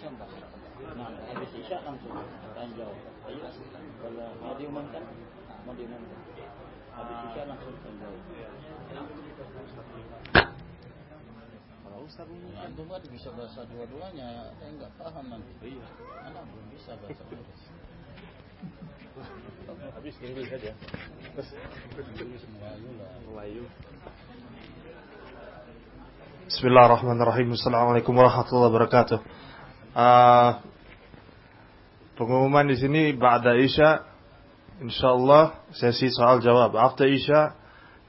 Nah, habis isya langsung tanya jawab. Ayo, kalau mau diumumkan, mau diumumkan. Habis isya langsung tanya jawab. Kalau Ustaz ini antum kan bisa bahasa dua-duanya, saya enggak paham nanti. Iya. Anak belum bisa bahasa Inggris. Habis Inggris saja. Terus Inggris Melayu lah. Melayu. Bismillahirrahmanirrahim. Assalamualaikum warahmatullahi wabarakatuh. Uh, pengumuman di sini ba'da Isya insyaallah sesi soal jawab. After Isya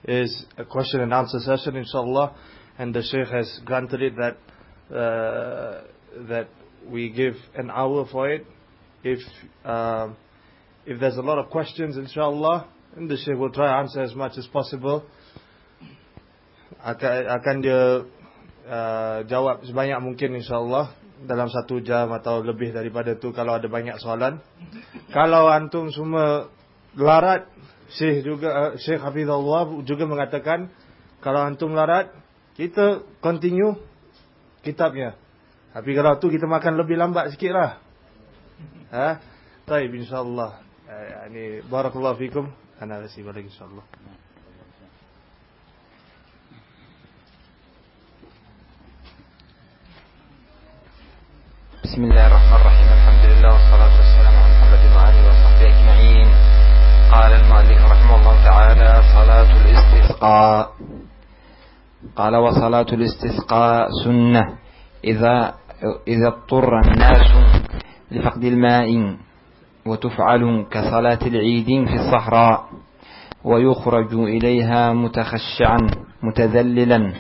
is a question and answer session insyaallah and the Sheikh has granted it that uh, that we give an hour for it. If uh, if there's a lot of questions insyaallah and the Sheikh will try answer as much as possible. Akan, akan dia Uh, jawab sebanyak mungkin insyaAllah dalam satu jam atau lebih daripada itu kalau ada banyak soalan. Kalau antum semua larat, Syekh juga uh, Syekh Hafizullah juga mengatakan kalau antum larat, kita continue kitabnya. Tapi kalau tu kita makan lebih lambat sikitlah. Ha? Baik insyaAllah. Uh, ini barakallahu fikum. Ana rasi balik insyaAllah. بسم الله الرحمن الرحيم. الحمد لله والصلاة والسلام على محمد وآله وصحبه أجمعين. قال المؤلف رحمه الله تعالى صلاة الاستسقاء. قال وصلاة الاستسقاء سنة. إذا إذا اضطر الناس لفقد الماء وتفعل كصلاة العيد في الصحراء ويخرج إليها متخشعا متذللا.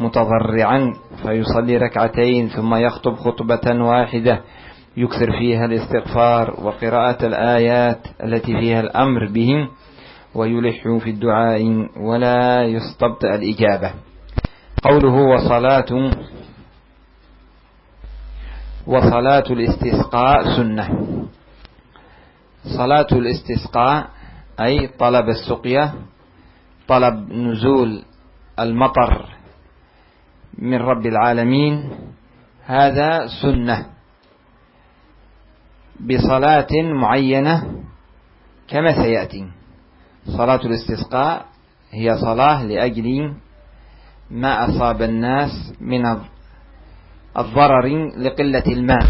متضرعا فيصلي ركعتين ثم يخطب خطبة واحدة. يكثر فيها الاستغفار وقراءة الآيات التي فيها الأمر بهم ويلح في الدعاء ولا يستبطئ الإجابة. قوله وصلاة وصلاة الاستسقاء سنة. صلاة الاستسقاء أي طلب السقيا طلب نزول المطر من رب العالمين هذا سنة بصلاة معينة كما سيأتي صلاة الاستسقاء هي صلاة لأجل ما أصاب الناس من الضرر لقلة الماء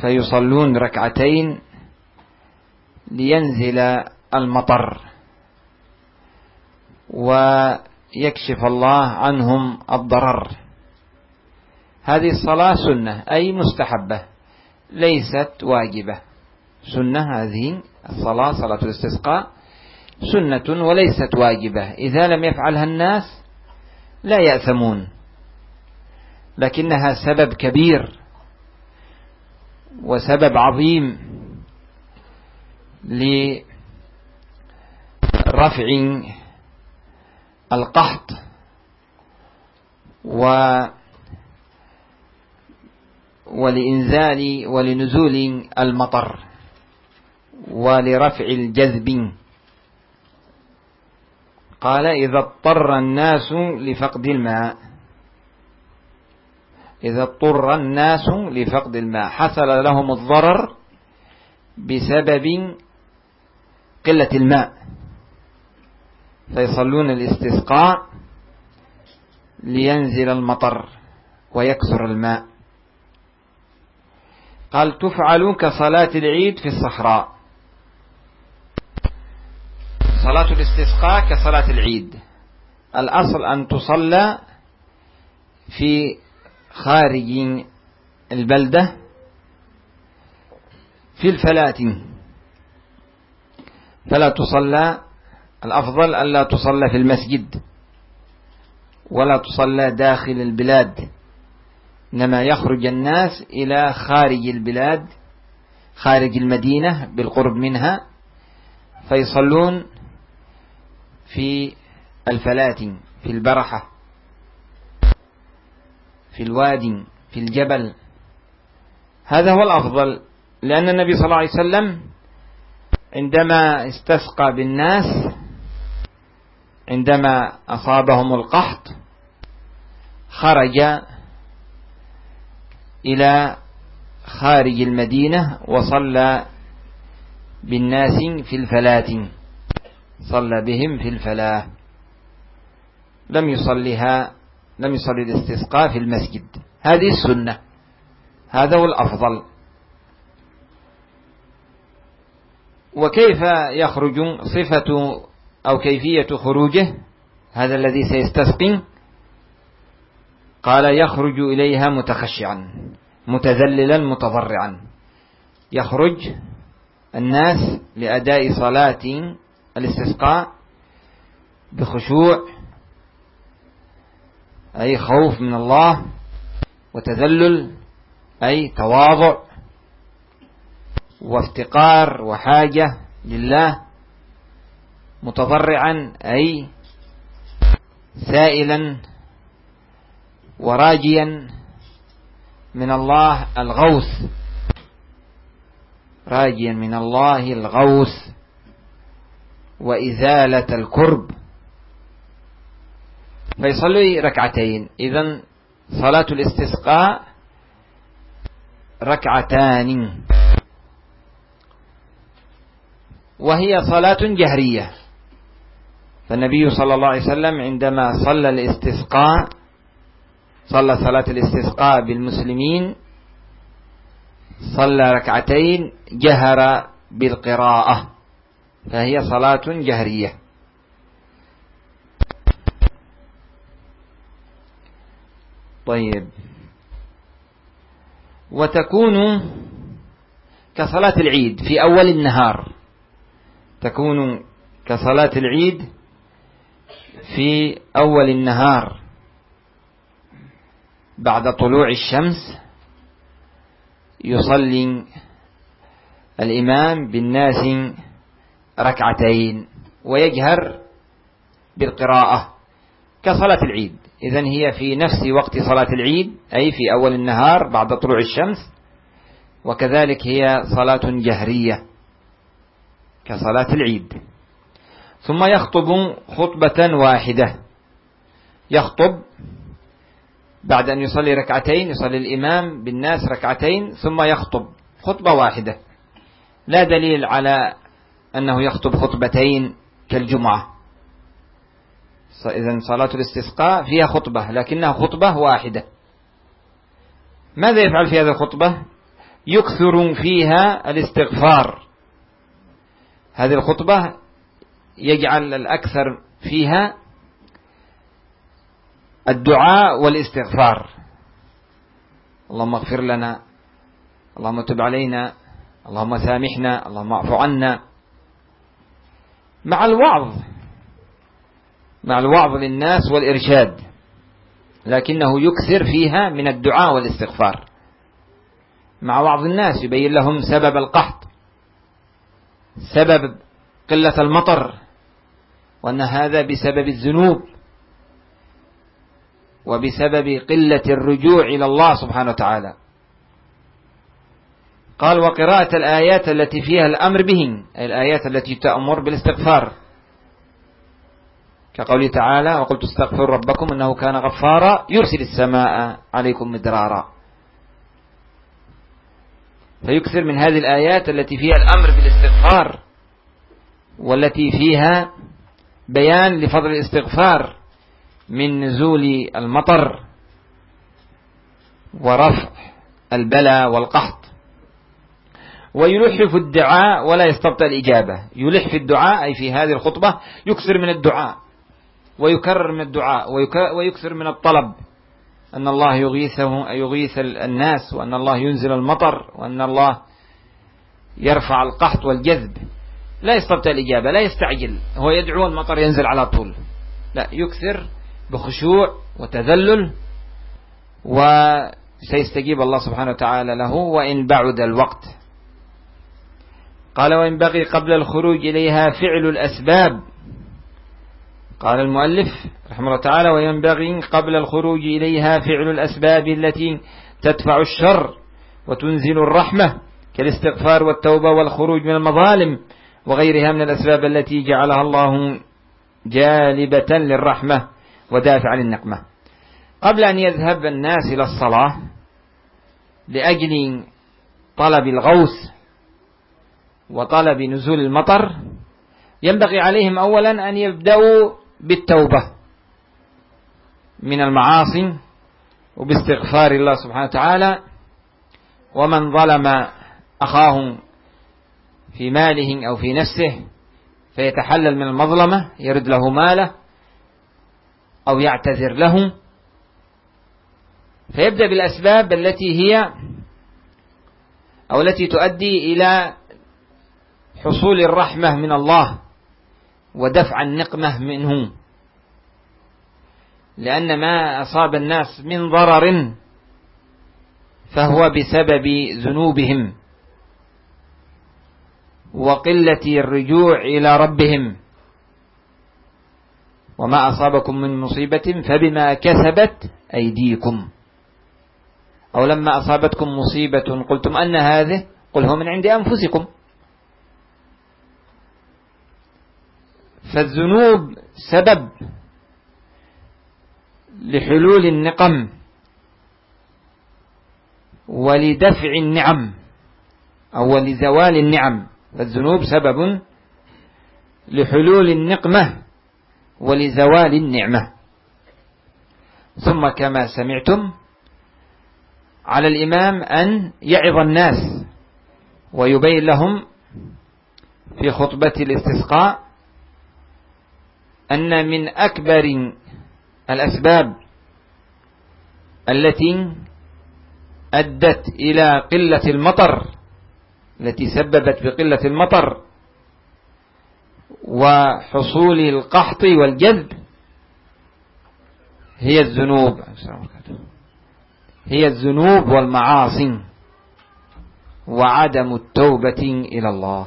فيصلون ركعتين لينزل المطر. و يكشف الله عنهم الضرر. هذه الصلاة سنة أي مستحبة ليست واجبة. سنة هذه الصلاة صلاة الاستسقاء سنة وليست واجبة. إذا لم يفعلها الناس لا يأثمون. لكنها سبب كبير وسبب عظيم لرفع القحط و ولإنزال ولنزول المطر ولرفع الجذب. قال إذا اضطر الناس لفقد الماء. إذا اضطر الناس لفقد الماء. حصل لهم الضرر بسبب قلة الماء. فيصلون الاستسقاء لينزل المطر ويكثر الماء. قال تفعل كصلاة العيد في الصحراء. صلاة الاستسقاء كصلاة العيد. الأصل أن تصلى في خارج البلدة في الفلاة. فلا تصلى الأفضل ألا تصلى في المسجد ولا تصلى داخل البلاد إنما يخرج الناس إلى خارج البلاد خارج المدينة بالقرب منها فيصلون في الفلات في البرحة في الوادي في الجبل. هذا هو الأفضل لأن النبي صلى الله عليه وسلم عندما استسقى بالناس عندما أصابهم القحط خرج إلى خارج المدينة وصلى بالناس في الفلاة. صلى بهم في الفلاة. لم يصلها لم يصلي الاستسقاء في المسجد. هذه السنة. هذا هو الأفضل. وكيف يخرج صفة أو كيفية خروجه هذا الذي سيستسقي. قال يخرج إليها متخشعا متذللا متضرعا. يخرج الناس لأداء صلاة الاستسقاء بخشوع أي خوف من الله وتذلل أي تواضع وافتقار وحاجة لله. متضرعا أي سائلا وراجيا من الله الغوث. راجيا من الله الغوث وإزالة الكرب. فيصلي ركعتين. إذا صلاة الاستسقاء ركعتان. وهي صلاة جهرية. فالنبي صلى الله عليه وسلم عندما صلى الاستسقاء صلى صلاة الاستسقاء بالمسلمين صلى ركعتين جهر بالقراءة فهي صلاة جهرية. طيب. وتكون كصلاة العيد في أول النهار تكون كصلاة العيد في أول النهار بعد طلوع الشمس يصلي الإمام بالناس ركعتين ويجهر بالقراءة كصلاة العيد. إذن هي في نفس وقت صلاة العيد أي في أول النهار بعد طلوع الشمس وكذلك هي صلاة جهرية كصلاة العيد. ثم يخطب خطبة واحدة. يخطب بعد أن يصلي ركعتين يصلي الإمام بالناس ركعتين ثم يخطب خطبة واحدة. لا دليل على أنه يخطب خطبتين كالجمعة. إذا صلاة الاستسقاء فيها خطبة لكنها خطبة واحدة. ماذا يفعل في هذه الخطبة؟ يكثر فيها الاستغفار. هذه الخطبة يجعل الأكثر فيها الدعاء والاستغفار. اللهم اغفر لنا اللهم تب علينا اللهم سامحنا اللهم اعف عنا. مع الوعظ مع الوعظ للناس والإرشاد لكنه يكثر فيها من الدعاء والاستغفار. مع وعظ الناس يبين لهم سبب القحط سبب قلة المطر. وأن هذا بسبب الذنوب وبسبب قلة الرجوع إلى الله سبحانه وتعالى. قال وقراءة الآيات التي فيها الأمر بهن أي الآيات التي تأمر بالاستغفار. كقوله تعالى وقلت استغفروا ربكم إنه كان غفارا يرسل السماء عليكم مدرارا. فيكثر من هذه الآيات التي فيها الأمر بالاستغفار والتي فيها بيان لفضل الاستغفار من نزول المطر ورفع البلاء والقحط. ويلح في الدعاء ولا يستبطئ الإجابة. يلح في الدعاء أي في هذه الخطبة يكثر من الدعاء ويكرر من الدعاء ويكثر من الطلب. أن الله يغيثه يغيث الناس وأن الله ينزل المطر وأن الله يرفع القحط والجذب. لا يستبطئ الإجابة لا يستعجل. هو يدعو المطر ينزل على طول. لا يكثر بخشوع وتذلل وسيستجيب الله سبحانه وتعالى له وإن بعد الوقت. قال وينبغي قبل الخروج إليها فعل الأسباب. قال المؤلف رحمه الله تعالى وينبغي قبل الخروج إليها فعل الأسباب التي تدفع الشر وتنزل الرحمة كالاستغفار والتوبة والخروج من المظالم. وغيرها من الأسباب التي جعلها الله جالبة للرحمة ودافع للنقمة. قبل أن يذهب الناس إلى الصلاة لأجل طلب الغوث وطلب نزول المطر ينبغي عليهم أولا أن يبدأوا بالتوبة من المعاصي وباستغفار الله سبحانه وتعالى. ومن ظلم أخاه في ماله أو في نفسه فيتحلل من المظلمة يرد له ماله أو يعتذر له. فيبدأ بالأسباب التي هي أو التي تؤدي إلى حصول الرحمة من الله ودفع النقمة منه. لأن ما أصاب الناس من ضرر فهو بسبب ذنوبهم. وقلة الرجوع إلى ربهم. وما أصابكم من مصيبة فبما كسبت أيديكم. أو لما أصابتكم مصيبة قلتم أن هذه قل هو من عند أنفسكم. فالذنوب سبب لحلول النقم ولدفع النعم أو لزوال النعم. فالذنوب سبب لحلول النقمة ولزوال النعمة. ثم كما سمعتم على الإمام أن يعظ الناس ويبين لهم في خطبة الاستسقاء أن من أكبر الأسباب التي أدت إلى قلة المطر التي سببت بقلة المطر وحصول القحط والجذب هي الذنوب. هي الذنوب والمعاصي وعدم التوبة إلى الله.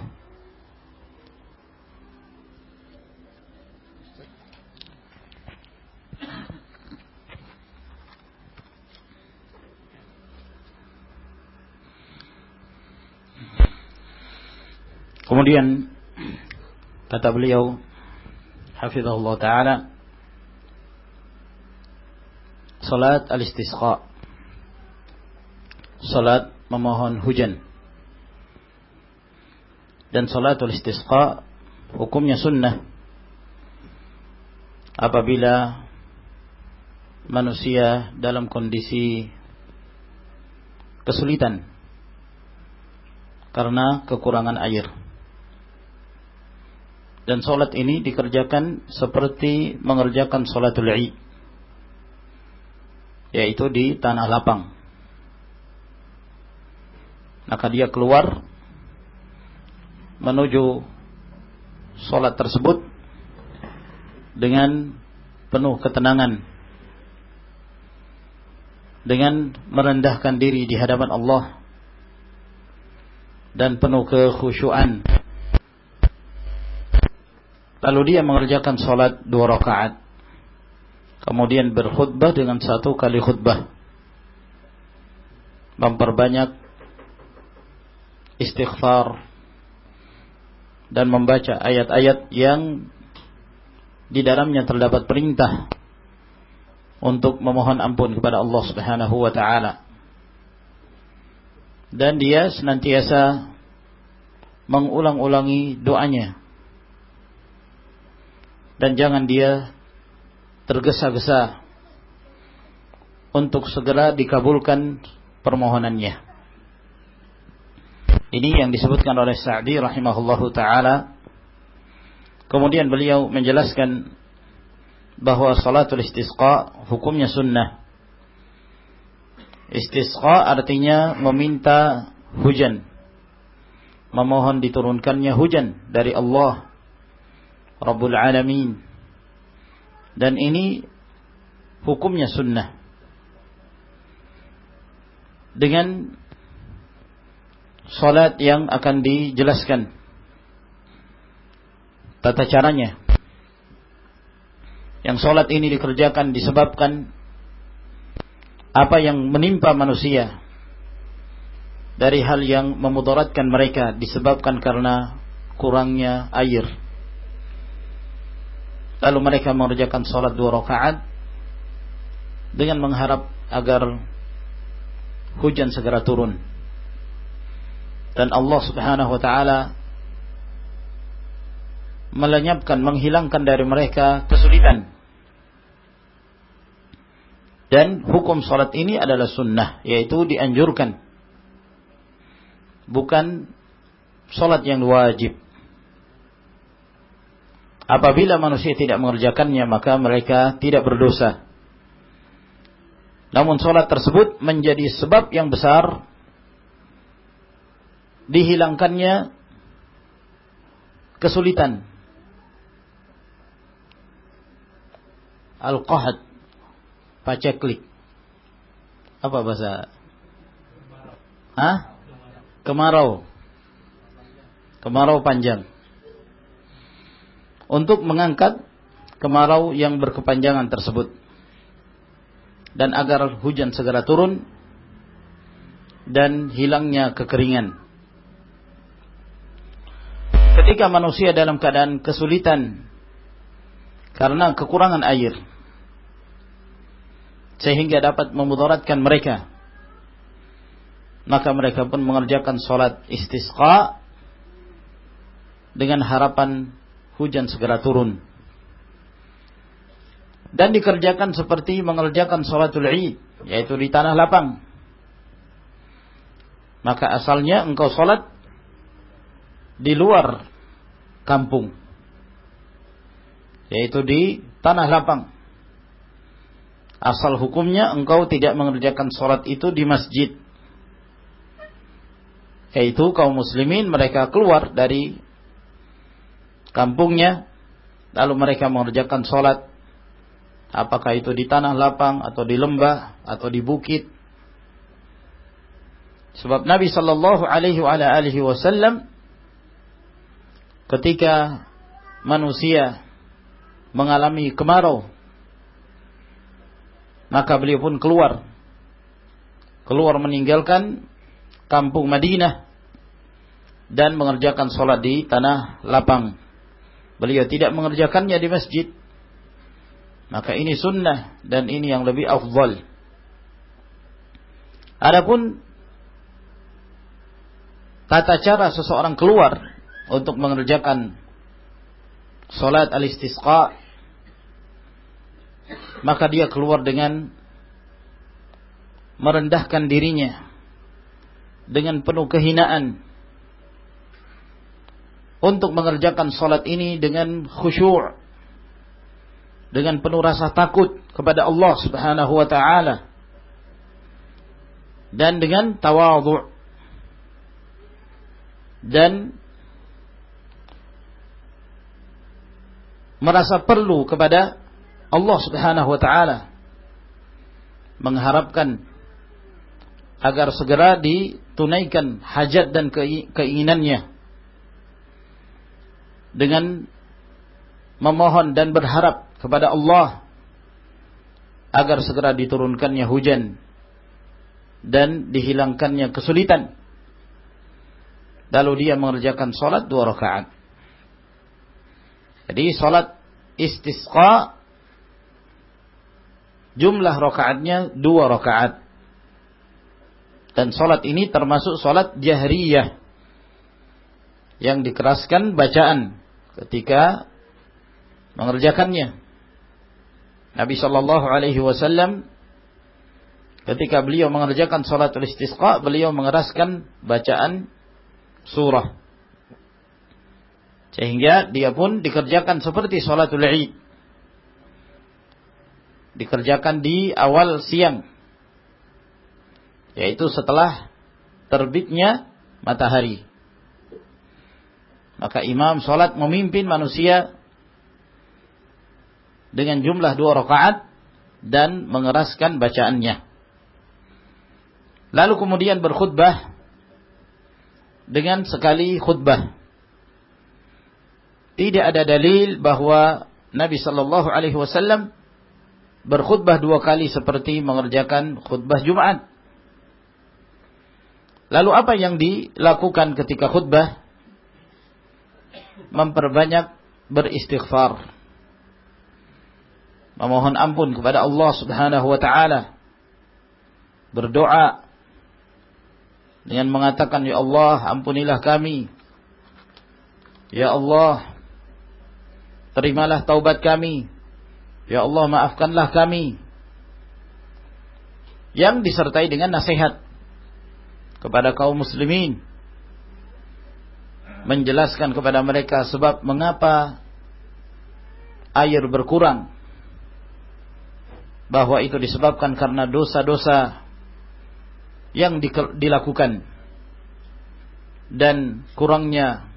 Kemudian kata beliau hafizahullah taala salat al-istisqa salat memohon hujan dan salatul istisqa hukumnya sunnah apabila manusia dalam kondisi kesulitan karena kekurangan air dan solat ini dikerjakan seperti mengerjakan solatul Id yaitu di tanah lapang. Maka dia keluar menuju solat tersebut dengan penuh ketenangan. Dengan merendahkan diri di hadapan Allah dan penuh kekhusyuan Lalu dia mengerjakan sholat dua rakaat. Kemudian berkhutbah dengan satu kali khutbah. Memperbanyak istighfar dan membaca ayat-ayat yang di dalamnya terdapat perintah untuk memohon ampun kepada Allah Subhanahu wa taala. Dan dia senantiasa mengulang-ulangi doanya dan jangan dia tergesa-gesa untuk segera dikabulkan permohonannya. Ini yang disebutkan oleh Sa'di rahimahullahu taala. Kemudian beliau menjelaskan bahwa salatul istisqa hukumnya sunnah. Istisqa artinya meminta hujan. Memohon diturunkannya hujan dari Allah Rabbul Alamin. Dan ini hukumnya sunnah. Dengan salat yang akan dijelaskan tata caranya. Yang salat ini dikerjakan disebabkan apa yang menimpa manusia dari hal yang memudaratkan mereka disebabkan karena kurangnya air Lalu mereka mengerjakan sholat dua rakaat dengan mengharap agar hujan segera turun. Dan Allah Subhanahu wa taala melenyapkan, menghilangkan dari mereka kesulitan. Dan hukum salat ini adalah sunnah, yaitu dianjurkan. Bukan salat yang wajib. Apabila manusia tidak mengerjakannya, maka mereka tidak berdosa. Namun sholat tersebut menjadi sebab yang besar dihilangkannya kesulitan. Al-qahad paceklik. Apa bahasa? Hah? Kemarau. Kemarau panjang. Untuk mengangkat kemarau yang berkepanjangan tersebut dan agar hujan segera turun dan hilangnya kekeringan. Ketika manusia dalam keadaan kesulitan karena kekurangan air sehingga dapat memudaratkan mereka maka mereka pun mengerjakan sholat istisqa dengan harapan hujan segera turun. Dan dikerjakan seperti mengerjakan sholatul id yaitu di tanah lapang. Maka asalnya engkau sholat di luar kampung yaitu di tanah lapang. Asal hukumnya engkau tidak mengerjakan sholat itu di masjid. Yaitu kaum muslimin mereka keluar dari kampungnya lalu mereka mengerjakan sholat apakah itu di tanah lapang atau di lembah atau di bukit. Sebab Nabi sallallahu alaihi wasallam ketika manusia mengalami kemarau maka beliau pun keluar keluar meninggalkan kampung Madinah dan mengerjakan sholat di tanah lapang. Beliau tidak mengerjakannya di masjid, maka ini sunnah dan ini yang lebih afdal. Adapun tata cara seseorang keluar untuk mengerjakan salat al-istisqa maka dia keluar dengan merendahkan dirinya dengan penuh kehinaan untuk mengerjakan salat ini dengan khusyuk dengan penuh rasa takut kepada Allah Subhanahu wa taala dan dengan tawadhu dan merasa perlu kepada Allah Subhanahu wa taala mengharapkan agar segera ditunaikan hajat dan keinginannya dengan memohon dan berharap kepada Allah agar segera diturunkannya hujan dan dihilangkannya kesulitan. Lalu dia mengerjakan solat dua rakaat. Jadi solat istisqa jumlah rakaatnya dua rakaat. Dan solat ini termasuk solat jahriyah yang dikeraskan bacaan ketika mengerjakannya. Nabi Shallallahu Alaihi Wasallam ketika beliau mengerjakan sholat istisqa beliau mengeraskan bacaan surah. Sehingga dia pun dikerjakan seperti sholatul id dikerjakan di awal siang. Yaitu setelah terbitnya matahari maka imam sholat memimpin manusia dengan jumlah dua rakaat dan mengeraskan bacaannya. Lalu kemudian berkhutbah dengan sekali khutbah. Tidak ada dalil bahwa Nabi Shallallahu Alaihi Wasallam berkhutbah dua kali seperti mengerjakan khutbah Jumat. Lalu apa yang dilakukan ketika khutbah? Memperbanyak beristighfar. Memohon ampun kepada Allah Subhanahu wa taala. Berdoa dengan mengatakan ya Allah ampunilah kami. Ya Allah terimalah taubat kami. Ya Allah maafkanlah kami. Yang disertai dengan nasihat kepada kaum muslimin menjelaskan kepada mereka sebab mengapa air berkurang. Bahwa itu disebabkan karena dosa-dosa yang dilakukan. Dan kurangnya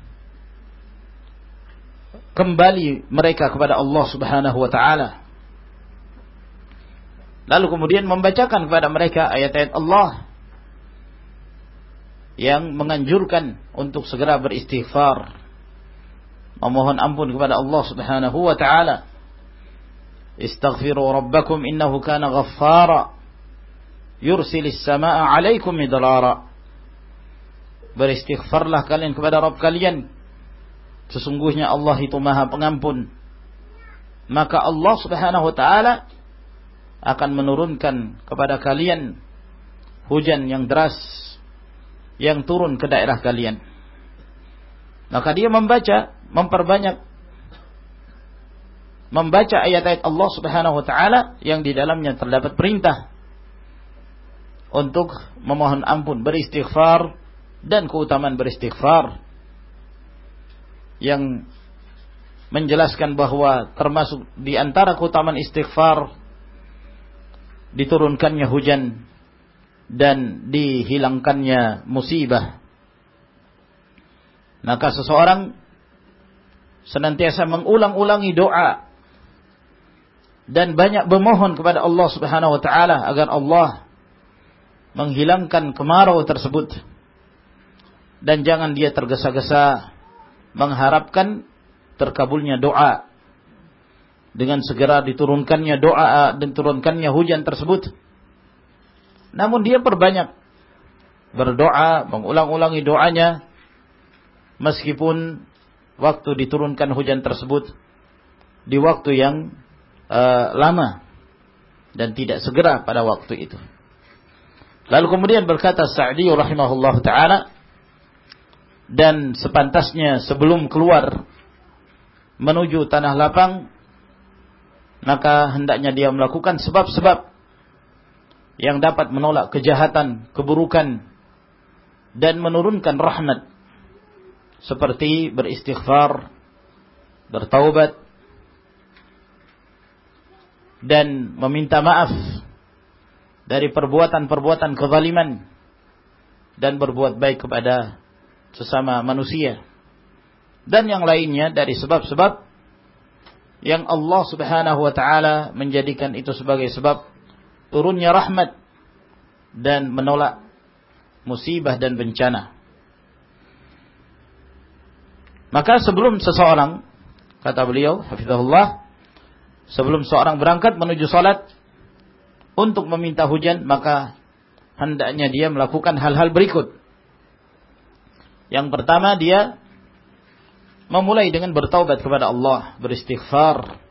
kembali mereka kepada Allah Subhanahu wa taala. Lalu kemudian membacakan kepada mereka ayat-ayat Allah yang menganjurkan untuk segera beristighfar, memohon ampun kepada Allah Subhanahu wa taala. Istaghfiru rabbakum innahu kana ghaffara yursilis samaa 'alaikum midrara. Beristighfarlah kalian kepada Rabb kalian. Sesungguhnya Allah itu Maha Pengampun. Maka Allah Subhanahu wa taala akan menurunkan kepada kalian hujan yang deras yang turun ke daerah kalian. Maka dia membaca, memperbanyak membaca ayat-ayat Allah Subhanahu wa taala yang di dalamnya terdapat perintah untuk memohon ampun, beristighfar dan keutamaan beristighfar yang menjelaskan bahwa termasuk di antara keutamaan istighfar diturunkannya hujan dan dihilangkannya musibah. Maka seseorang senantiasa mengulang-ulangi doa dan banyak bermohon kepada Allah Subhanahu wa taala agar Allah menghilangkan kemarau tersebut. Dan jangan dia tergesa-gesa mengharapkan terkabulnya doa. Dengan segera diturunkannya doa dan turunkannya hujan tersebut namun dia perbanyak berdoa mengulang-ulangi doanya meskipun waktu diturunkan hujan tersebut di waktu yang uh, lama dan tidak segera pada waktu itu. Lalu kemudian berkata Sa'di rahimahullah taala dan sepantasnya sebelum keluar menuju tanah lapang maka hendaknya dia melakukan sebab-sebab yang dapat menolak kejahatan, keburukan dan menurunkan rahmat. Seperti beristighfar, bertaubat dan meminta maaf dari perbuatan-perbuatan kezaliman dan berbuat baik kepada sesama manusia. Dan yang lainnya dari sebab-sebab yang Allah Subhanahu wa taala menjadikan itu sebagai sebab turunnya rahmat dan menolak musibah dan bencana. Maka sebelum seseorang kata beliau hafizahullah sebelum seorang berangkat menuju salat untuk meminta hujan maka hendaknya dia melakukan hal-hal berikut. Yang pertama dia memulai dengan bertaubat kepada Allah, beristighfar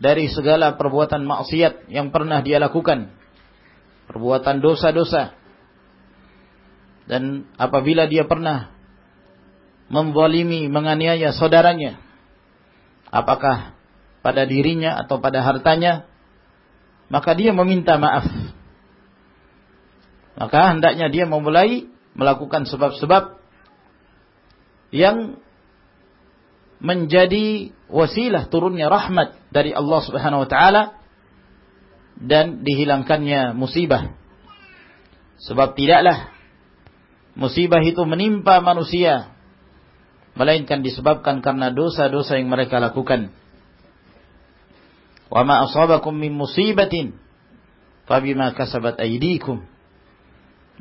dari segala perbuatan maksiat yang pernah dia lakukan, perbuatan dosa-dosa. Dan apabila dia pernah membolimi, menganiaya saudaranya, apakah pada dirinya atau pada hartanya, maka dia meminta maaf. Maka hendaknya dia memulai melakukan sebab-sebab yang menjadi wasilah turunnya rahmat dari Allah Subhanahu wa taala dan dihilangkannya musibah. Sebab tidaklah musibah itu menimpa manusia melainkan disebabkan karena dosa-dosa yang mereka lakukan. Wa ma asabakum min musibatin fabima kasabat aydikum.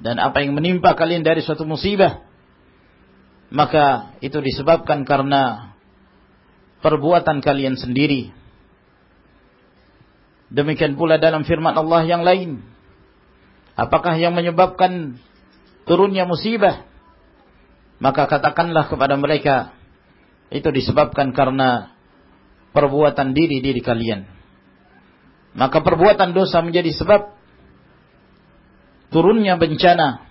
Dan apa yang menimpa kalian dari suatu musibah maka itu disebabkan karena perbuatan kalian sendiri. Demikian pula dalam firman Allah yang lain. Apakah yang menyebabkan turunnya musibah? Maka katakanlah kepada mereka, itu disebabkan karena perbuatan diri-diri kalian. Maka perbuatan dosa menjadi sebab turunnya bencana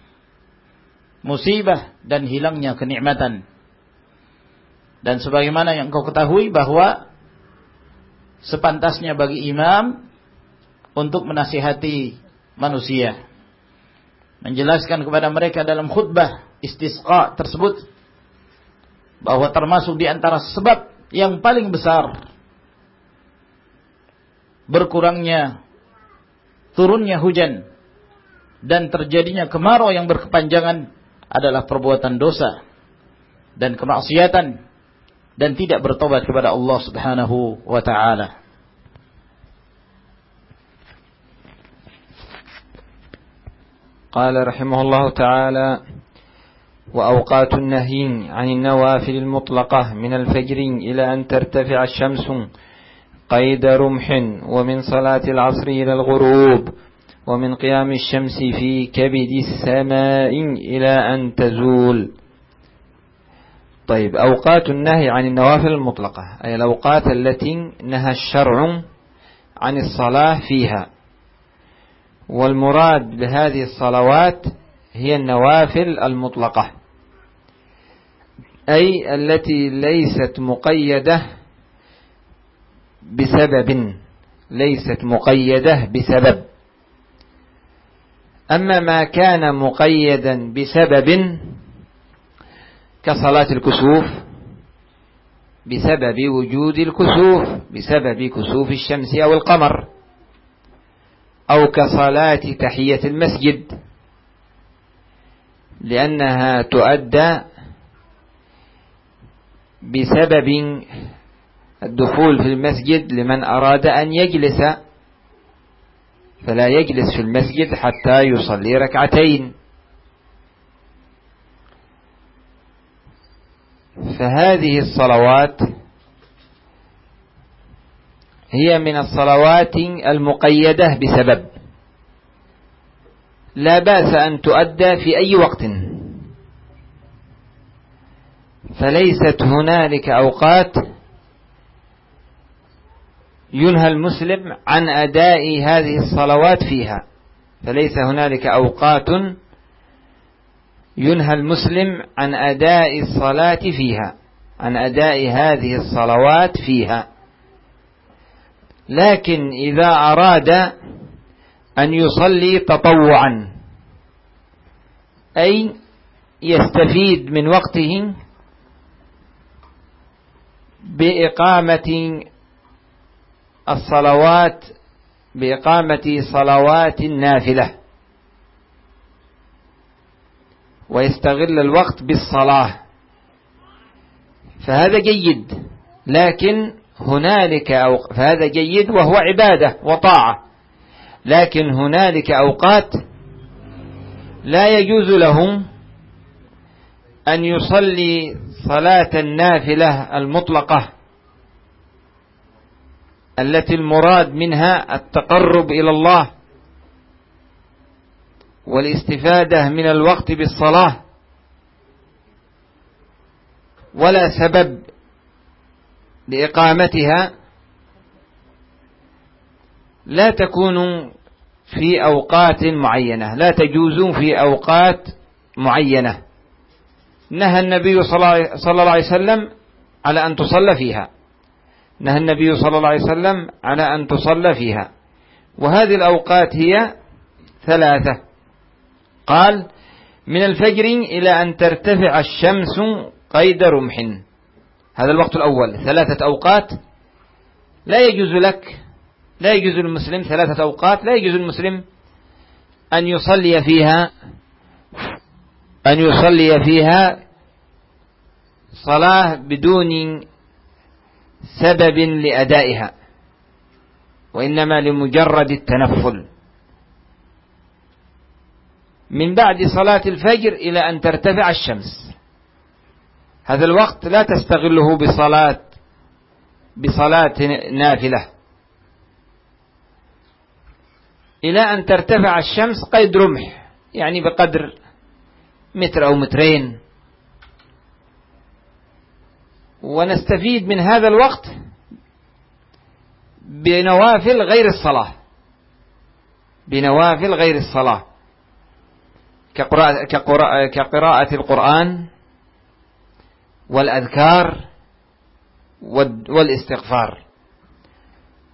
musibah dan hilangnya kenikmatan. Dan sebagaimana yang kau ketahui bahwa sepantasnya bagi imam untuk menasihati manusia. Menjelaskan kepada mereka dalam khutbah istisqa tersebut bahwa termasuk di antara sebab yang paling besar berkurangnya turunnya hujan dan terjadinya kemarau yang berkepanjangan adalah perbuatan dosa dan kemaksiatan dan tidak bertobat kepada Allah Subhanahu wa taala. قال رحمه الله تعالى وأوقات النهي عن النوافل المطلقة من الفجر إلى أن ترتفع الشمس قيد رمح ومن صلاة العصر إلى الغروب ومن قيام الشمس في كبد السماء إلى أن تزول طيب أوقات النهي عن النوافل المطلقة أي الأوقات التي نهى الشرع عن الصلاة فيها. والمراد بهذه الصلوات هي النوافل المطلقة أي التي ليست مقيدة بسبب ليست مقيدة بسبب. أما ما كان مقيدا بسبب كصلاة الكسوف بسبب وجود الكسوف بسبب كسوف الشمس أو القمر أو كصلاة تحية المسجد لأنها تؤدى بسبب الدخول في المسجد لمن أراد أن يجلس فلا يجلس في المسجد حتى يصلي ركعتين. فهذه الصلوات هي من الصلوات المقيدة بسبب لا بأس أن تؤدى في أي وقت. فليست هنالك أوقات ينهى المسلم عن أداء هذه الصلوات فيها. فليس هنالك أوقات ينهى المسلم عن أداء الصلاة فيها عن أداء هذه الصلوات فيها. لكن إذا أراد أن يصلي تطوعا أي يستفيد من وقته بإقامة الصلوات بإقامة صلوات النافلة. ويستغل الوقت بالصلاة. فهذا جيد. لكن هنالك أو فهذا جيد وهو عبادة وطاعة. لكن هنالك أوقات لا يجوز لهم أن يصلي صلاة النافلة المطلقة. التي المراد منها التقرب إلى الله. والاستفادة من الوقت بالصلاة ولا سبب لإقامتها لا تكون في أوقات معينة لا تجوز في أوقات معينة. نهى النبي صلى الله عليه وسلم على أن تصلى فيها. نهى النبي صلى الله عليه وسلم على أن تصلى فيها. وهذه الأوقات هي ثلاثة. قال من الفجر إلى أن ترتفع الشمس قيد رمح. هذا الوقت الأول. ثلاثة أوقات. لا يجوز لك لا يجوز المسلم ثلاثة أوقات. لا يجوز المسلم أن يصلي فيها أن يصلي فيها صلاة بدون سبب لأدائها وإنما لمجرد التنفل. من بعد صلاة الفجر إلى أن ترتفع الشمس. هذا الوقت لا تستغله بصلاة بصلاة نافلة. إلى أن ترتفع الشمس قيد رمح يعني بقدر متر أو مترين. ونستفيد من هذا الوقت بنوافل غير الصلاة. بنوافل غير الصلاة. كقراءة, كقراءة, كقراءة القرآن والأذكار والاستغفار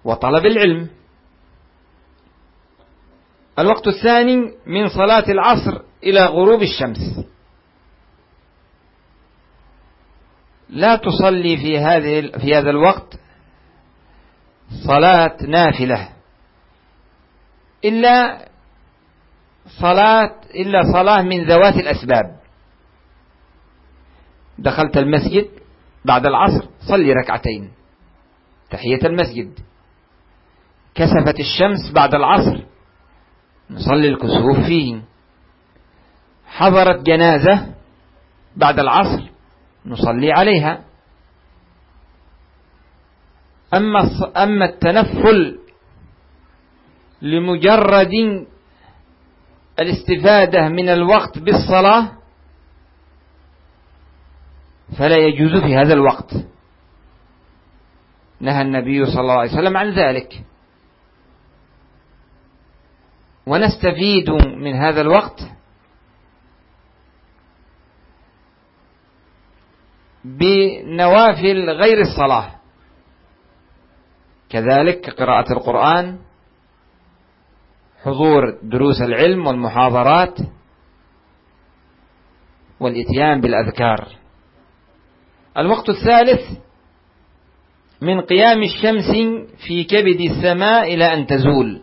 وطلب العلم. الوقت الثاني من صلاة العصر إلى غروب الشمس. لا تصلي في هذه في هذا الوقت صلاة نافلة. إلا صلاة إلا صلاة من ذوات الأسباب. دخلت المسجد بعد العصر صلي ركعتين. تحية المسجد. كسفت الشمس بعد العصر نصلي الكسوف فيه. حضرت جنازة بعد العصر نصلي عليها. أما أما التنفل لمجرد الاستفادة من الوقت بالصلاة فلا يجوز في هذا الوقت. نهى النبي صلى الله عليه وسلم عن ذلك. ونستفيد من هذا الوقت بنوافل غير الصلاة. كذلك قراءة القرآن حضور دروس العلم والمحاضرات والإتيان بالأذكار. الوقت الثالث من قيام الشمس في كبد السماء إلى أن تزول.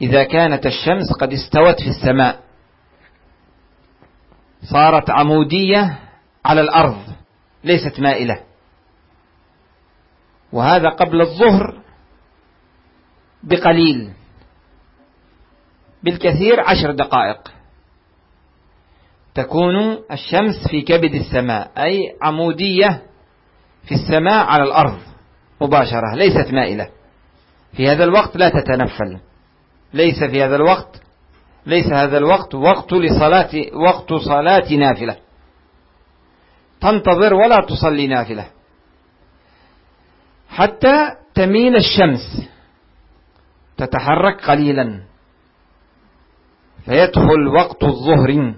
إذا كانت الشمس قد استوت في السماء. صارت عمودية على الأرض ليست مائلة. وهذا قبل الظهر بقليل. بالكثير عشر دقائق. تكون الشمس في كبد السماء أي عمودية في السماء على الأرض مباشرة ليست مائلة. في هذا الوقت لا تتنفل. ليس في هذا الوقت ليس هذا الوقت وقت لصلاة وقت صلاة نافلة. تنتظر ولا تصلي نافلة. حتى تميل الشمس تتحرك قليلا. فيدخل وقت الظهر.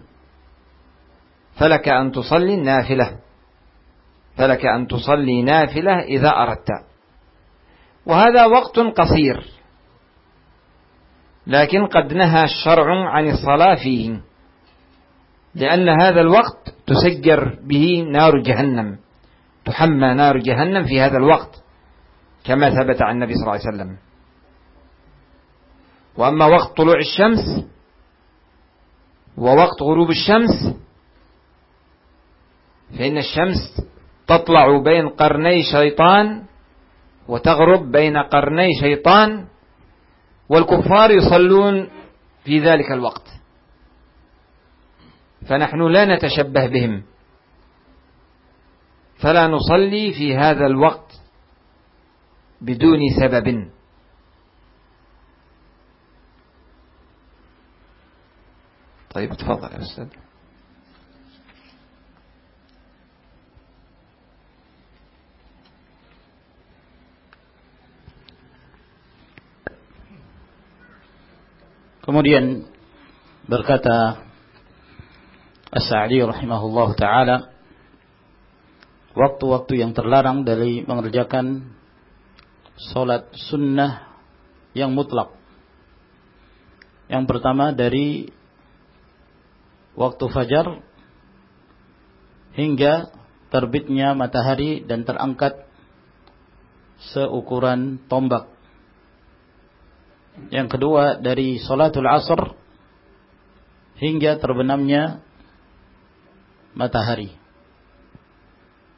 فلك أن تصلي النافلة. فلك أن تصلي نافلة إذا أردت. وهذا وقت قصير. لكن قد نهى الشرع عن الصلاة فيه. لأن هذا الوقت تسجر به نار جهنم. تحمى نار جهنم في هذا الوقت. كما ثبت عن النبي صلى الله عليه وسلم. وأما وقت طلوع الشمس ووقت غروب الشمس فإن الشمس تطلع بين قرني شيطان وتغرب بين قرني شيطان والكفار يصلون في ذلك الوقت. فنحن لا نتشبه بهم. فلا نصلي في هذا الوقت بدون سبب. طيب تفضل يا أستاذ Kemudian berkata As-Sa'di rahimahullah taala waktu-waktu yang terlarang dari mengerjakan salat sunnah yang mutlak. Yang pertama dari waktu fajar hingga terbitnya matahari dan terangkat seukuran tombak. Yang kedua dari salatul asr hingga terbenamnya matahari.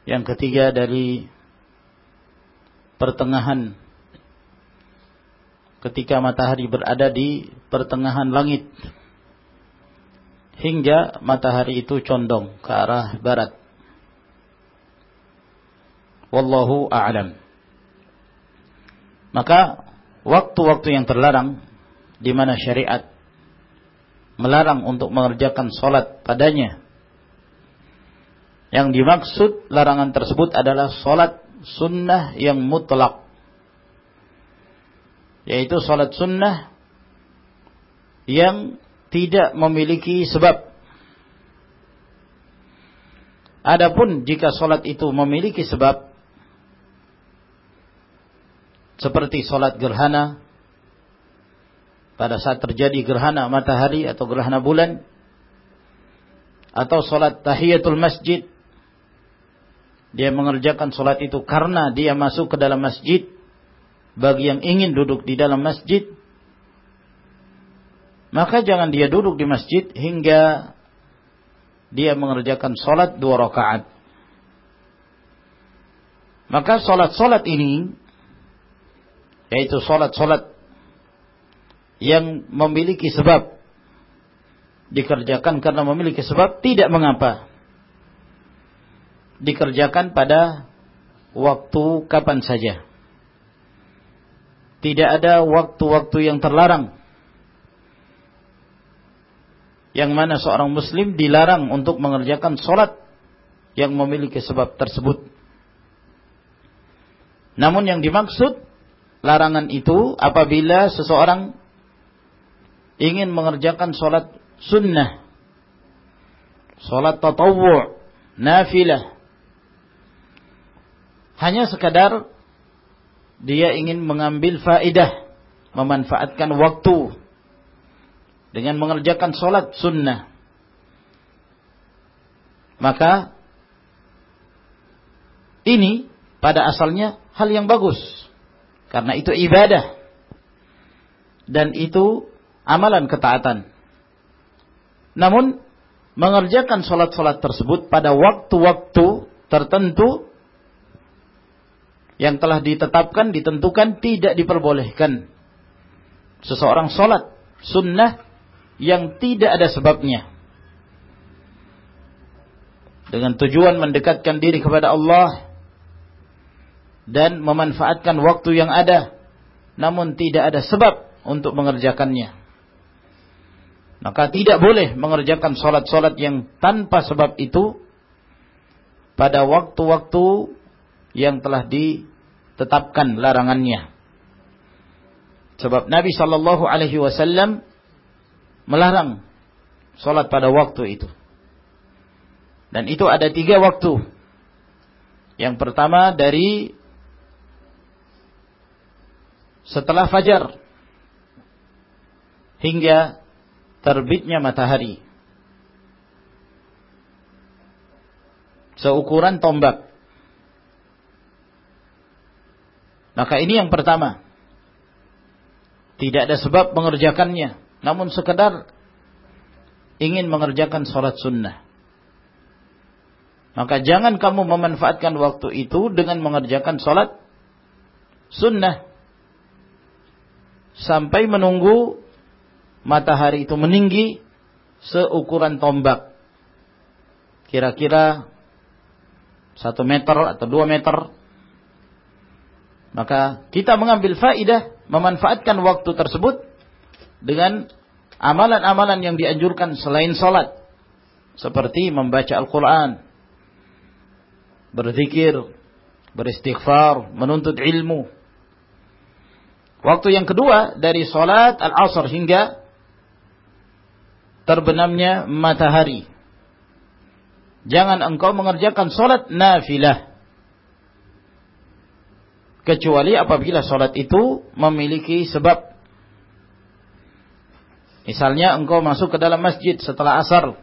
Yang ketiga dari pertengahan. Ketika matahari berada di pertengahan langit hingga matahari itu condong ke arah barat. Wallahu a'lam. Maka waktu-waktu yang terlarang di mana syariat melarang untuk mengerjakan solat padanya. Yang dimaksud larangan tersebut adalah solat sunnah yang mutlak. Yaitu solat sunnah yang tidak memiliki sebab. Adapun jika solat itu memiliki sebab, seperti solat gerhana, pada saat terjadi gerhana matahari atau gerhana bulan, atau solat tahiyatul masjid, dia mengerjakan solat itu karena dia masuk ke dalam masjid, bagi yang ingin duduk di dalam masjid, maka jangan dia duduk di masjid hingga dia mengerjakan solat dua rakaat. Maka solat-solat ini, yaitu solat-solat yang memiliki sebab, dikerjakan karena memiliki sebab, tidak mengapa. Dikerjakan pada waktu kapan saja. Tidak ada waktu-waktu yang terlarang yang mana seorang muslim dilarang untuk mengerjakan solat yang memiliki sebab tersebut. Namun yang dimaksud larangan itu apabila seseorang ingin mengerjakan solat sunnah, solat tatawu, nafilah, hanya sekadar dia ingin mengambil faidah, memanfaatkan waktu dengan mengerjakan solat sunnah. Maka ini pada asalnya hal yang bagus. Karena itu ibadah. Dan itu amalan ketaatan. Namun mengerjakan solat-solat tersebut pada waktu-waktu tertentu yang telah ditetapkan, ditentukan tidak diperbolehkan. Seseorang solat sunnah yang tidak ada sebabnya. Dengan tujuan mendekatkan diri kepada Allah dan memanfaatkan waktu yang ada namun tidak ada sebab untuk mengerjakannya. Maka tidak boleh mengerjakan solat-solat yang tanpa sebab itu pada waktu-waktu yang telah ditetapkan larangannya. Sebab Nabi Shallallahu Alaihi Wasallam melarang sholat pada waktu itu. Dan itu ada tiga waktu. Yang pertama dari setelah fajar hingga terbitnya matahari. Seukuran tombak. Maka ini yang pertama. Tidak ada sebab mengerjakannya namun sekedar ingin mengerjakan sholat sunnah. Maka jangan kamu memanfaatkan waktu itu dengan mengerjakan sholat sunnah. Sampai menunggu matahari itu meninggi seukuran tombak. Kira-kira satu meter atau dua meter. Maka kita mengambil faidah memanfaatkan waktu tersebut dengan amalan-amalan yang dianjurkan selain salat seperti membaca Al-Qur'an, berzikir, beristighfar, menuntut ilmu. Waktu yang kedua dari salat al-asr hingga terbenamnya matahari. Jangan engkau mengerjakan salat nafilah. Kecuali apabila salat itu memiliki sebab Misalnya engkau masuk ke dalam masjid setelah asar.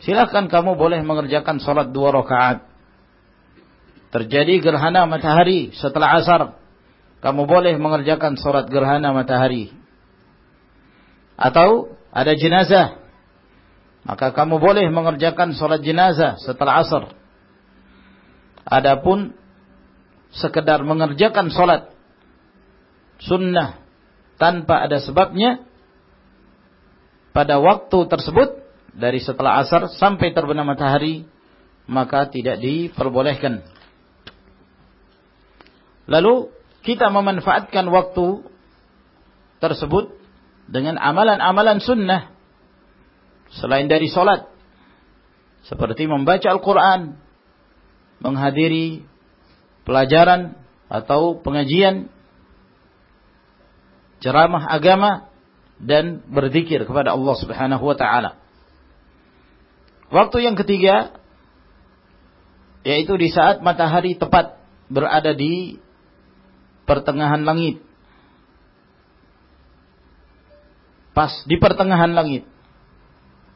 Silahkan kamu boleh mengerjakan sholat dua rakaat. Terjadi gerhana matahari setelah asar. Kamu boleh mengerjakan sholat gerhana matahari. Atau ada jenazah. Maka kamu boleh mengerjakan sholat jenazah setelah asar. Adapun sekedar mengerjakan sholat sunnah tanpa ada sebabnya pada waktu tersebut dari setelah asar sampai terbenam matahari maka tidak diperbolehkan. Lalu kita memanfaatkan waktu tersebut dengan amalan-amalan sunnah selain dari solat seperti membaca Al-Quran, menghadiri pelajaran atau pengajian, ceramah agama dan berzikir kepada Allah Subhanahu wa taala. Waktu yang ketiga yaitu di saat matahari tepat berada di pertengahan langit. Pas di pertengahan langit.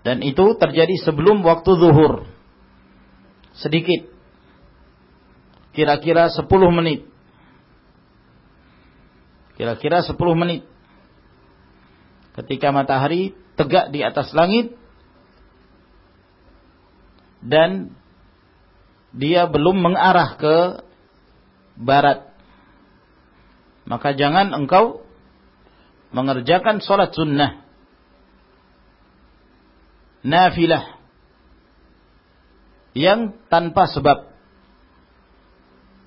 Dan itu terjadi sebelum waktu zuhur. Sedikit. Kira-kira 10 menit. Kira-kira 10 menit. Ketika matahari tegak di atas langit dan dia belum mengarah ke barat. Maka jangan engkau mengerjakan sholat sunnah. Nafilah. Yang tanpa sebab.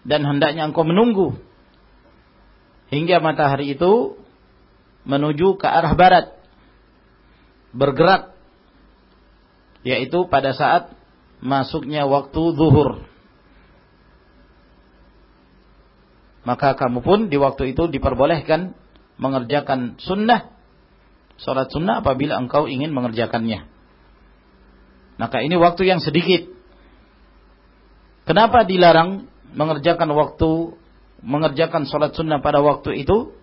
Dan hendaknya engkau menunggu. Hingga matahari itu menuju ke arah barat. Bergerak. Yaitu pada saat masuknya waktu zuhur. Maka kamu pun di waktu itu diperbolehkan mengerjakan sunnah. Sholat sunnah apabila engkau ingin mengerjakannya. Maka ini waktu yang sedikit. Kenapa dilarang mengerjakan waktu mengerjakan sholat sunnah pada waktu itu?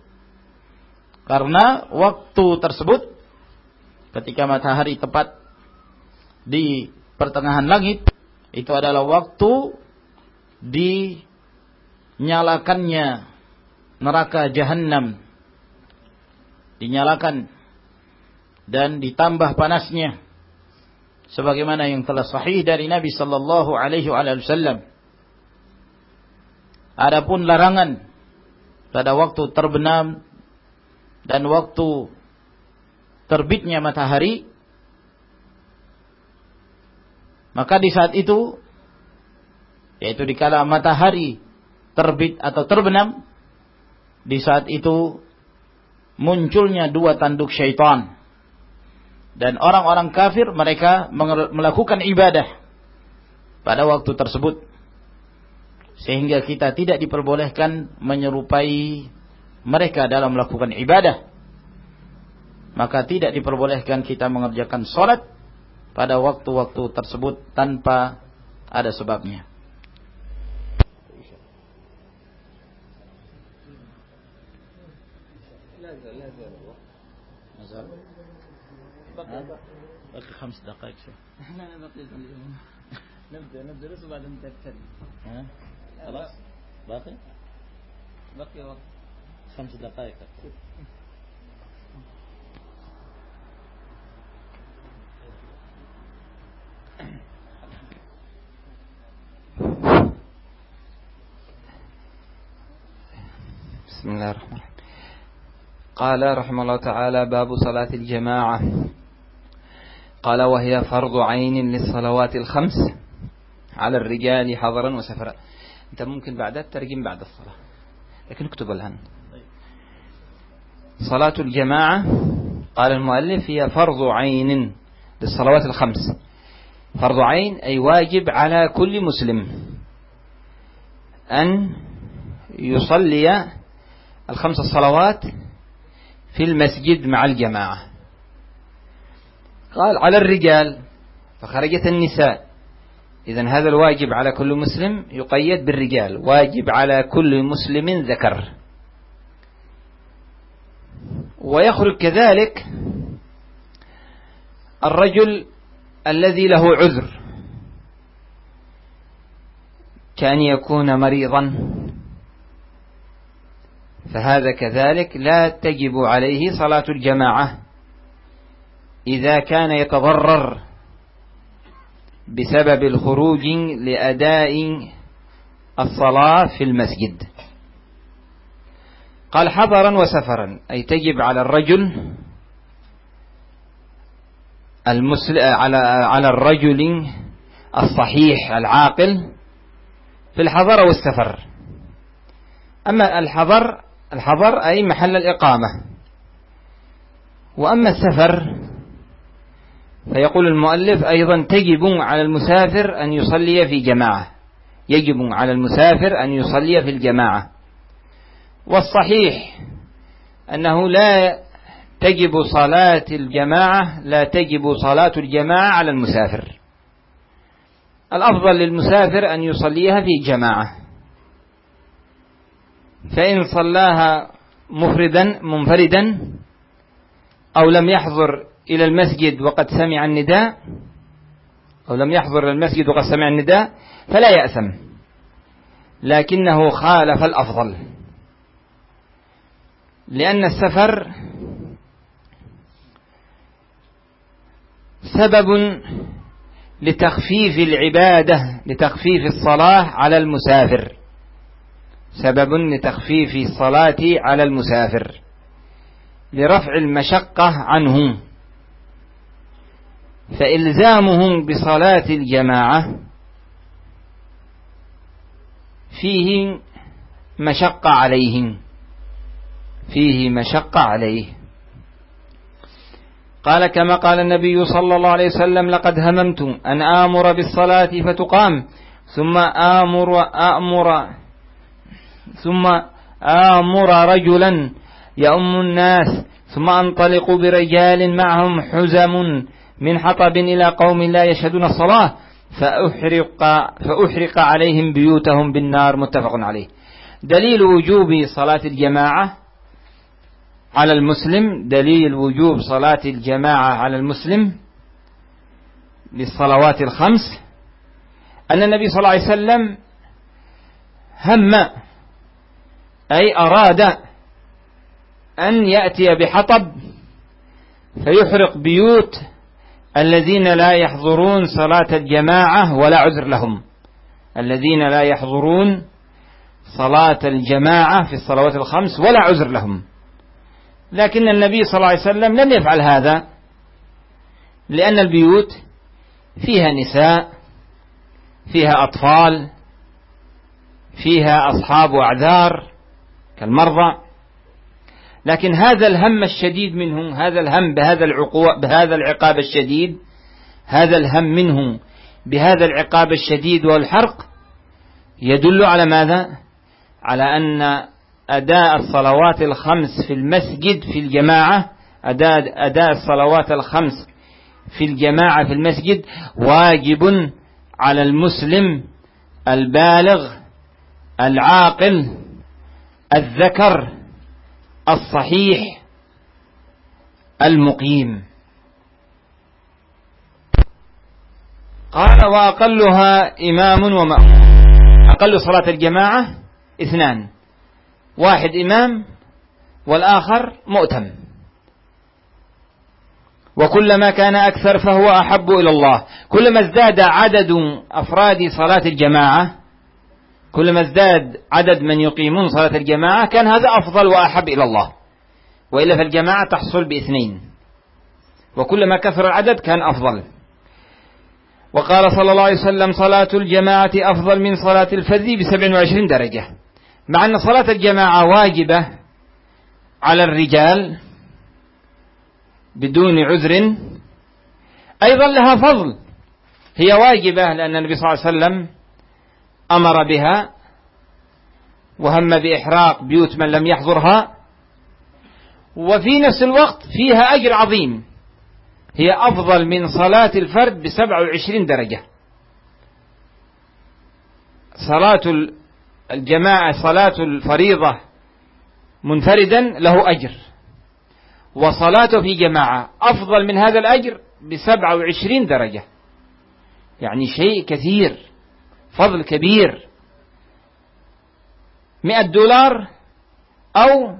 Karena waktu tersebut ketika matahari tepat di pertengahan langit itu adalah waktu dinyalakannya neraka jahanam dinyalakan dan ditambah panasnya. Sebagaimana yang telah sahih dari Nabi sallallahu alaihi wasallam. Adapun larangan pada waktu terbenam dan waktu terbitnya matahari Maka di saat itu yaitu di kala matahari terbit atau terbenam di saat itu munculnya dua tanduk syaitan. Dan orang-orang kafir mereka melakukan ibadah pada waktu tersebut. Sehingga kita tidak diperbolehkan menyerupai mereka dalam melakukan ibadah maka tidak diperbolehkan kita mengerjakan sholat pada waktu-waktu tersebut tanpa ada sebabnya. باقي خمس دقائق شوي لا باقي نبدا ندرس وبعدين نتكلم ها خلاص باقي باقي وقت خمس دقائق. بسم الله الرحمن الرحيم. قال رحمه الله تعالى باب صلاة الجماعة. قال وهي فرض عين للصلوات الخمس على الرجال حضرا وسفرا. أنت ممكن بعدها تترجم بعد الصلاة لكن اكتب الآن. صلاة الجماعة قال المؤلف هي فرض عين للصلوات الخمس. فرض عين أي واجب على كل مسلم. أن يصلي الخمس الصلوات في المسجد مع الجماعة. قال على الرجال فخرجت النساء. إذا هذا الواجب على كل مسلم يقيد بالرجال. واجب على كل مسلم ذكر. ويخرج كذلك الرجل الذي له عذر كأن يكون مريضا فهذا كذلك لا تجب عليه صلاة الجماعة. إذا كان يتضرر بسبب الخروج لأداء الصلاة في المسجد. قال حضرا وسفرا. أي تجب على الرجل المسل... على على الرجل الصحيح العاقل في الحضر والسفر. أما الحضر الحضر أي محل الإقامة. وأما السفر فيقول المؤلف أيضا تجب على المسافر أن يصلي في جماعة. يجب على المسافر أن يصلي في الجماعة. والصحيح أنه لا تجب صلاة الجماعة لا تجب صلاة الجماعة على المسافر. الأفضل للمسافر أن يصليها في جماعة. فإن صلاها مفردا منفردا أو لم يحضر إلى المسجد وقد سمع النداء أو لم يحضر المسجد وقد سمع النداء فلا يأثم. لكنه خالف الأفضل. لأن السفر سبب لتخفيف العبادة لتخفيف الصلاة على المسافر. سبب لتخفيف الصلاة على المسافر. لرفع المشقة عنه. فإلزامهم بصلاة الجماعة فيه مشقة عليهم. فيه مشقة عليه. قال كما قال النبي صلى الله عليه وسلم لقد هممت أن آمر بالصلاة فتقام ثم آمر آمر ثم آمر رجلا يؤم الناس ثم أنطلق برجال معهم حزم من حطب إلى قوم لا يشهدون الصلاة فأحرق, فأحرق عليهم بيوتهم بالنار. متفق عليه. دليل وجوب صلاة الجماعة على المسلم دليل وجوب صلاة الجماعة على المسلم للصلوات الخمس. أن النبي صلى الله عليه وسلم هم أي أراد أن يأتي بحطب فيحرق بيوت الذين لا يحضرون صلاة الجماعة ولا عذر لهم. الذين لا يحضرون صلاة الجماعة في الصلوات الخمس ولا عذر لهم. لكن النبي صلى الله عليه وسلم لم يفعل هذا لأن البيوت فيها نساء فيها أطفال فيها أصحاب أعذار كالمرضى لكن هذا الهم الشديد منهم هذا الهم بهذا العقوبة بهذا العقاب الشديد هذا الهم منهم بهذا العقاب الشديد والحرق يدل على ماذا؟ على أن أداء الصلوات الخمس في المسجد في الجماعة أداء, أداء الصلوات الخمس في الجماعة في المسجد واجب على المسلم البالغ العاقل الذكر الصحيح المقيم. قال وأقلها إمام ومأمون أقل صلاة الجماعة؟ اثنان. واحد إمام والآخر مؤتم. وكلما كان أكثر فهو أحب إلى الله. كلما ازداد عدد أفراد صلاة الجماعة كلما ازداد عدد من يقيمون صلاة الجماعة كان هذا أفضل وأحب إلى الله. وإلا فالجماعة تحصل باثنين. وكلما كثر العدد كان أفضل. وقال صلى الله عليه وسلم صلاة الجماعة أفضل من صلاة الفذ بسبع وعشرين درجة. مع أن صلاة الجماعة واجبة على الرجال بدون عذر. أيضا لها فضل هي واجبة لأن النبي صلى الله عليه وسلم أمر بها وهم بإحراق بيوت من لم يحضرها. وفي نفس الوقت فيها أجر عظيم هي أفضل من صلاة الفرد بسبع وعشرين درجة. صلاة الجماعة صلاة الفريضة منفردا له أجر. وصلاته في جماعة أفضل من هذا الأجر بسبع وعشرين درجة. يعني شيء كثير فضل كبير. مئة دولار أو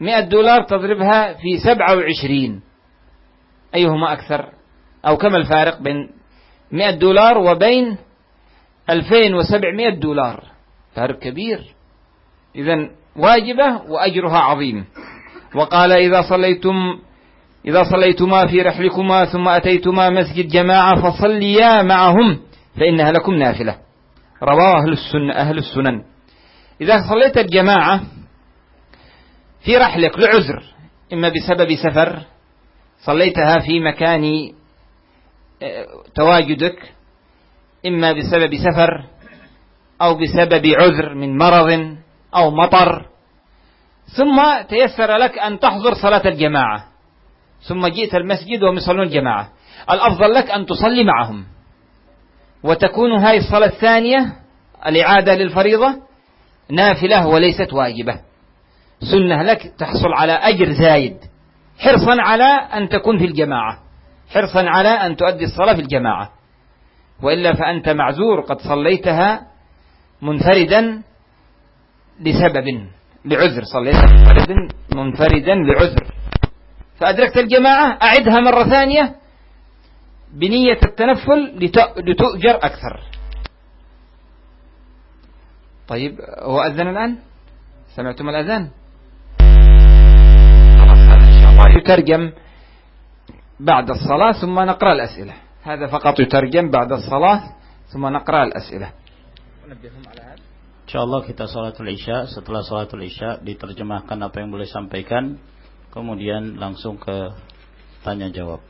مئة دولار تضربها في سبعة وعشرين. أيهما أكثر؟ أو كم الفارق بين مئة دولار وبين ألفين وسبعمائة دولار؟ فارق كبير. إذا واجبة وأجرها عظيم. وقال إذا صليتم إذا صليتما في رحلكما ثم أتيتما مسجد جماعة فصليا معهم فإنها لكم نافلة. رواه أهل السنة أهل السنن. إذا صليت الجماعة في رحلك لعذر إما بسبب سفر صليتها في مكان آه، تواجدك إما بسبب سفر أو بسبب عذر من مرض أو مطر. ثم تيسر لك أن تحضر صلاة الجماعة. ثم جئت المسجد وهم يصلون جماعة الأفضل لك أن تصلي معهم. وتكون هذه الصلاة الثانية الإعادة للفريضة نافلة وليست واجبة. سنة لك تحصل على أجر زايد. حرصا على أن تكون في الجماعة. حرصا على أن تؤدي الصلاة في الجماعة. وإلا فأنت معذور قد صليتها منفردا لسبب لعذر صليت منفردا منفردا لعذر. فأدركت الجماعة أعدها مرة ثانية بنية التنفل لتؤجر أكثر. طيب هو أذن الآن؟ سمعتم الأذان؟ يترجم بعد الصلاة ثم نقرأ الأسئلة. هذا فقط يترجم بعد الصلاة ثم نقرأ الأسئلة. InsyaAllah kita salatul isya Setelah salatul isya diterjemahkan apa yang boleh sampaikan Kemudian langsung ke tanya jawab